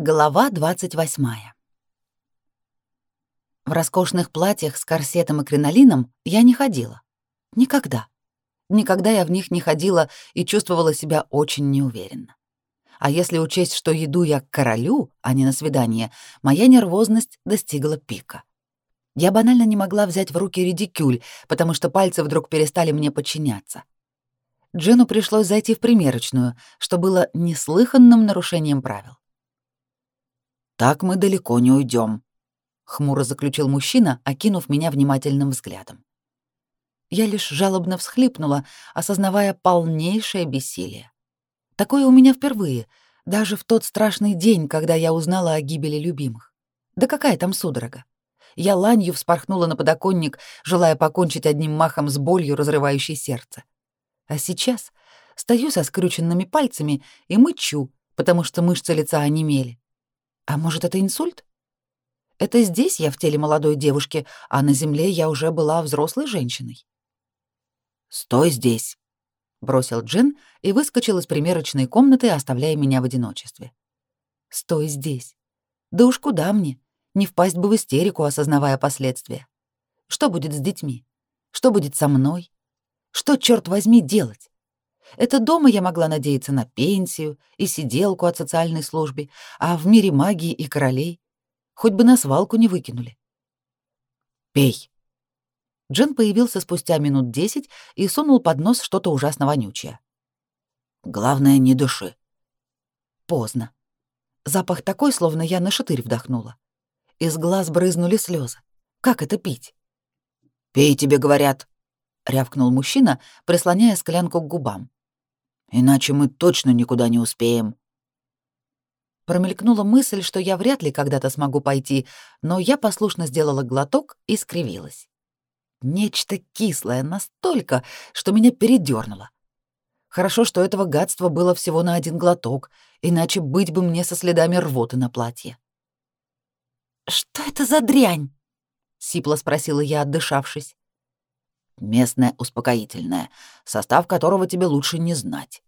Глава 28. В роскошных платьях с корсетом и кринолином я не ходила. Никогда. Никогда я в них не ходила и чувствовала себя очень неуверенно. А если учесть, что еду я к королю, а не на свидание, моя нервозность достигла пика. Я банально не могла взять в руки редикюль, потому что пальцы вдруг перестали мне подчиняться. Джену пришлось зайти в примерочную, что было неслыханным нарушением правил. Так мы далеко не уйдем, хмуро заключил мужчина, окинув меня внимательным взглядом. Я лишь жалобно всхлипнула, осознавая полнейшее бессилие. Такое у меня впервые, даже в тот страшный день, когда я узнала о гибели любимых. Да какая там судорога? Я ланью вспорхнула на подоконник, желая покончить одним махом с болью, разрывающей сердце. А сейчас стою со скрюченными пальцами и мычу, потому что мышцы лица онемели. А может, это инсульт? Это здесь я в теле молодой девушки, а на земле я уже была взрослой женщиной. «Стой здесь», — бросил Джин и выскочил из примерочной комнаты, оставляя меня в одиночестве. «Стой здесь. Да уж куда мне? Не впасть бы в истерику, осознавая последствия. Что будет с детьми? Что будет со мной? Что, черт возьми, делать? Это дома я могла надеяться на пенсию и сиделку от социальной службы, а в мире магии и королей хоть бы на свалку не выкинули. «Пей». Джен появился спустя минут десять и сунул под нос что-то ужасно вонючее. «Главное, не души». Поздно. Запах такой, словно я на шатырь вдохнула. Из глаз брызнули слезы. Как это пить? «Пей, тебе говорят», — рявкнул мужчина, прислоняя склянку к губам. Иначе мы точно никуда не успеем. Промелькнула мысль, что я вряд ли когда-то смогу пойти, но я послушно сделала глоток и скривилась. Нечто кислое настолько, что меня передёрнуло. Хорошо, что этого гадства было всего на один глоток, иначе быть бы мне со следами рвоты на платье. «Что это за дрянь?» — сипло спросила я, отдышавшись местное успокоительное, состав которого тебе лучше не знать.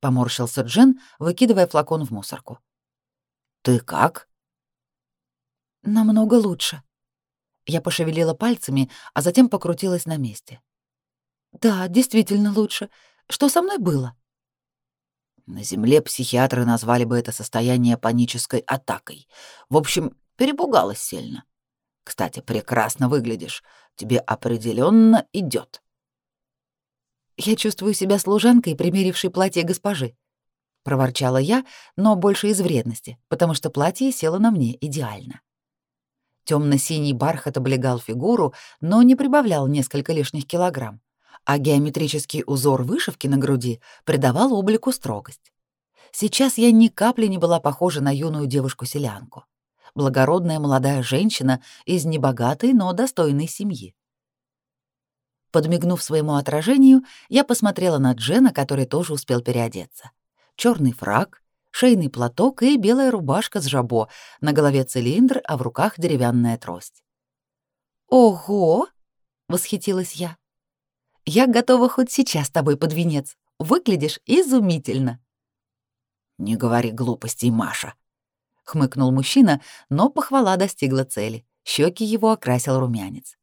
Поморщился Джен, выкидывая флакон в мусорку. Ты как? Намного лучше. Я пошевелила пальцами, а затем покрутилась на месте. Да, действительно лучше. Что со мной было? На земле психиатры назвали бы это состояние панической атакой. В общем, перепугалась сильно. Кстати, прекрасно выглядишь. Тебе определенно идет. Я чувствую себя служанкой, примерившей платье госпожи, проворчала я, но больше из вредности, потому что платье село на мне идеально. Темно-синий бархат облегал фигуру, но не прибавлял несколько лишних килограмм, а геометрический узор вышивки на груди придавал облику строгость. Сейчас я ни капли не была похожа на юную девушку-селянку благородная молодая женщина из небогатой, но достойной семьи. Подмигнув своему отражению, я посмотрела на Джена, который тоже успел переодеться. Черный фрак, шейный платок и белая рубашка с жабо, на голове цилиндр, а в руках деревянная трость. «Ого!» — восхитилась я. «Я готова хоть сейчас с тобой под венец. Выглядишь изумительно». «Не говори глупостей, Маша», хмыкнул мужчина, но похвала достигла цели. Щеки его окрасил румянец.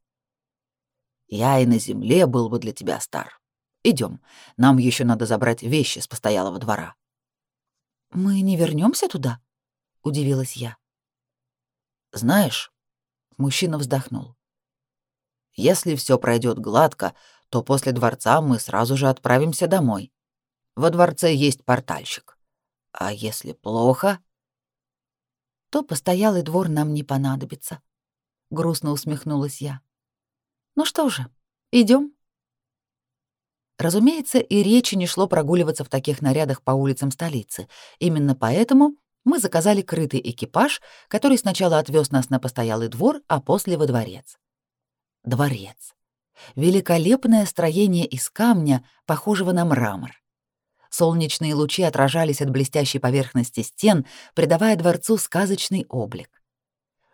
Я и на земле был бы для тебя стар. Идем, нам еще надо забрать вещи с постоялого двора. Мы не вернемся туда? удивилась я. Знаешь, мужчина вздохнул. Если все пройдет гладко, то после дворца мы сразу же отправимся домой. Во дворце есть портальщик. А если плохо, то постоялый двор нам не понадобится. Грустно усмехнулась я. Ну что же, идем. Разумеется, и речи не шло прогуливаться в таких нарядах по улицам столицы. Именно поэтому мы заказали крытый экипаж, который сначала отвез нас на постоялый двор, а после во дворец. Дворец. Великолепное строение из камня, похожего на мрамор. Солнечные лучи отражались от блестящей поверхности стен, придавая дворцу сказочный облик.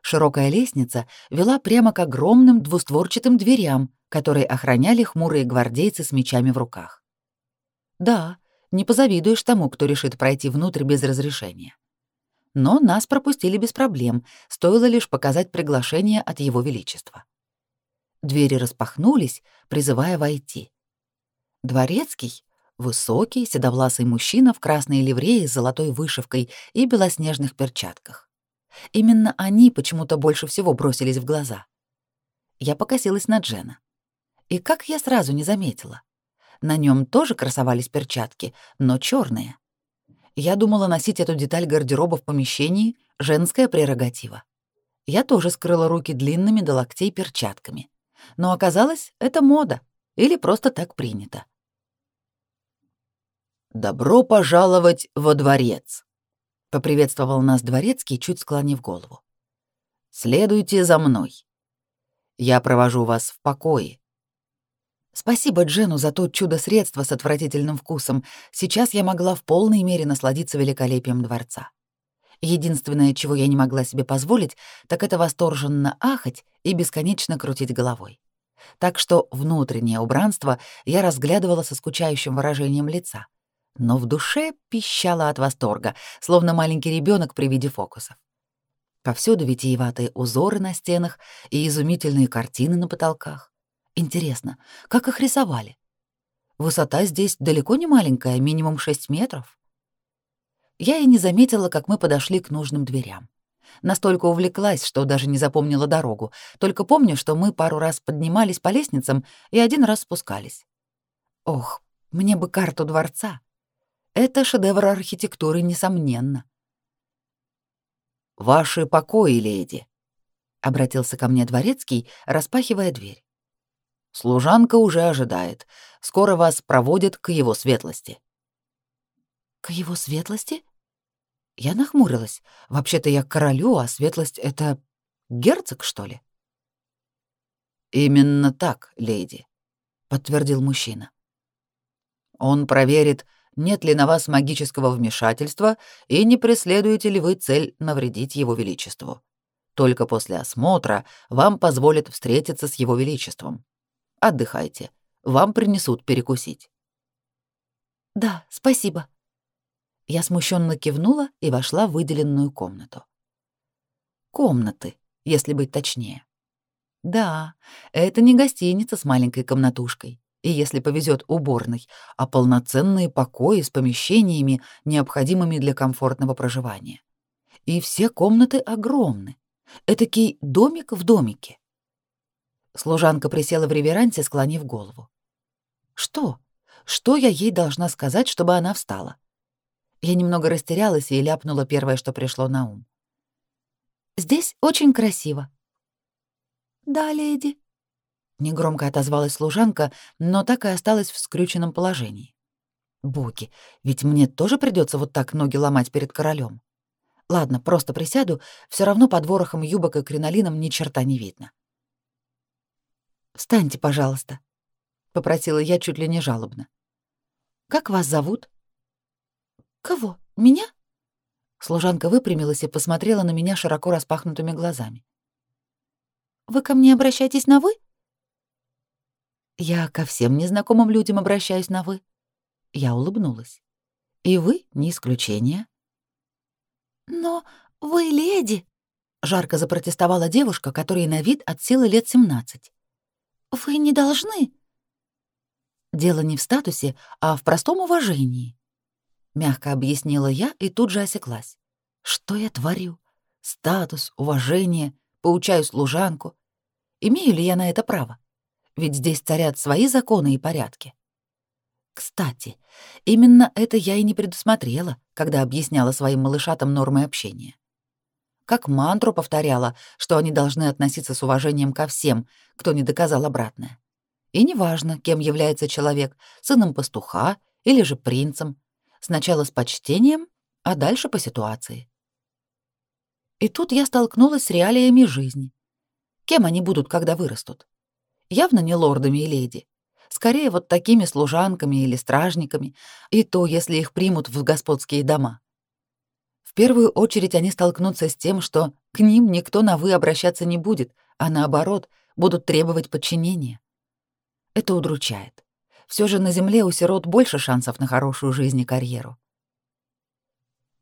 Широкая лестница вела прямо к огромным двустворчатым дверям, которые охраняли хмурые гвардейцы с мечами в руках. Да, не позавидуешь тому, кто решит пройти внутрь без разрешения. но нас пропустили без проблем, стоило лишь показать приглашение от Его Величества. Двери распахнулись, призывая войти. Дворецкий, высокий, седовласый мужчина в красной ливрее с золотой вышивкой и белоснежных перчатках. Именно они почему-то больше всего бросились в глаза. Я покосилась на Джена. И как я сразу не заметила. На нем тоже красовались перчатки, но черные. Я думала носить эту деталь гардероба в помещении — женская прерогатива. Я тоже скрыла руки длинными до локтей перчатками. Но оказалось, это мода или просто так принято. «Добро пожаловать во дворец!» — поприветствовал нас дворецкий, чуть склонив голову. «Следуйте за мной. Я провожу вас в покое. Спасибо Джену за то чудо-средство с отвратительным вкусом. Сейчас я могла в полной мере насладиться великолепием дворца. Единственное, чего я не могла себе позволить, так это восторженно ахать и бесконечно крутить головой. Так что внутреннее убранство я разглядывала со скучающим выражением лица, но в душе пищала от восторга, словно маленький ребенок при виде фокусов. Повсюду витиеватые узоры на стенах и изумительные картины на потолках. Интересно, как их рисовали? Высота здесь далеко не маленькая, минимум 6 метров. Я и не заметила, как мы подошли к нужным дверям. Настолько увлеклась, что даже не запомнила дорогу. Только помню, что мы пару раз поднимались по лестницам и один раз спускались. Ох, мне бы карту дворца. Это шедевр архитектуры, несомненно. «Ваши покои, леди», — обратился ко мне дворецкий, распахивая дверь. Служанка уже ожидает. Скоро вас проводят к его светлости. К его светлости? Я нахмурилась. Вообще-то я королю, а светлость — это герцог, что ли? Именно так, леди, подтвердил мужчина. Он проверит, нет ли на вас магического вмешательства и не преследуете ли вы цель навредить его величеству. Только после осмотра вам позволят встретиться с его величеством. Отдыхайте. Вам принесут перекусить. Да, спасибо. Я смущенно кивнула и вошла в выделенную комнату. Комнаты, если быть точнее. Да, это не гостиница с маленькой комнатушкой, и если повезет уборной, а полноценные покои с помещениями, необходимыми для комфортного проживания. И все комнаты огромны. Этакий домик в домике. Служанка присела в реверансе, склонив голову. Что? Что я ей должна сказать, чтобы она встала? Я немного растерялась и ляпнула первое, что пришло на ум. Здесь очень красиво. Да, леди. Негромко отозвалась служанка, но так и осталась в скрюченном положении. Боги, ведь мне тоже придется вот так ноги ломать перед королем. Ладно, просто присяду, все равно под ворохом юбок и кринолином ни черта не видно. «Встаньте, пожалуйста», — попросила я чуть ли не жалобно. «Как вас зовут?» «Кого? Меня?» Служанка выпрямилась и посмотрела на меня широко распахнутыми глазами. «Вы ко мне обращаетесь на «вы»?» «Я ко всем незнакомым людям обращаюсь на «вы». Я улыбнулась. «И вы не исключение». «Но вы леди», — жарко запротестовала девушка, которой на вид от силы лет семнадцать. Вы не должны. Дело не в статусе, а в простом уважении. Мягко объяснила я и тут же осеклась. Что я творю? Статус, уважение, поучаю служанку. Имею ли я на это право? Ведь здесь царят свои законы и порядки. Кстати, именно это я и не предусмотрела, когда объясняла своим малышатам нормы общения как мантру повторяла, что они должны относиться с уважением ко всем, кто не доказал обратное. И неважно, кем является человек, сыном пастуха или же принцем, сначала с почтением, а дальше по ситуации. И тут я столкнулась с реалиями жизни. Кем они будут, когда вырастут? Явно не лордами и леди. Скорее, вот такими служанками или стражниками, и то, если их примут в господские дома. В первую очередь они столкнутся с тем, что к ним никто на «вы» обращаться не будет, а наоборот, будут требовать подчинения. Это удручает. Все же на земле у сирот больше шансов на хорошую жизнь и карьеру.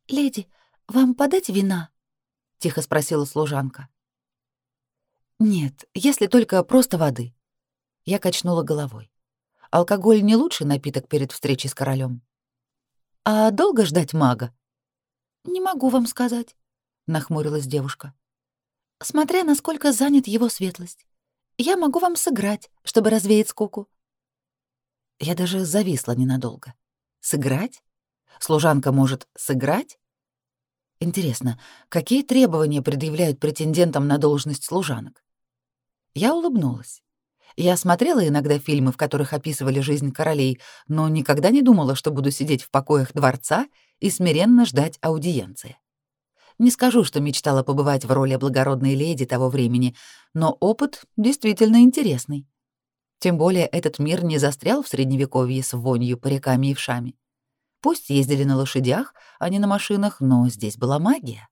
«Леди, «Вам подать вина?» — тихо спросила служанка. «Нет, если только просто воды». Я качнула головой. Алкоголь не лучший напиток перед встречей с королем. «А долго ждать мага?» «Не могу вам сказать», — нахмурилась девушка. «Смотря насколько занят его светлость. Я могу вам сыграть, чтобы развеять скуку». Я даже зависла ненадолго. «Сыграть? Служанка может сыграть?» Интересно, какие требования предъявляют претендентам на должность служанок? Я улыбнулась. Я смотрела иногда фильмы, в которых описывали жизнь королей, но никогда не думала, что буду сидеть в покоях дворца и смиренно ждать аудиенции. Не скажу, что мечтала побывать в роли благородной леди того времени, но опыт действительно интересный. Тем более этот мир не застрял в средневековье с вонью, париками и вшами. Пусть ездили на лошадях, а не на машинах, но здесь была магия.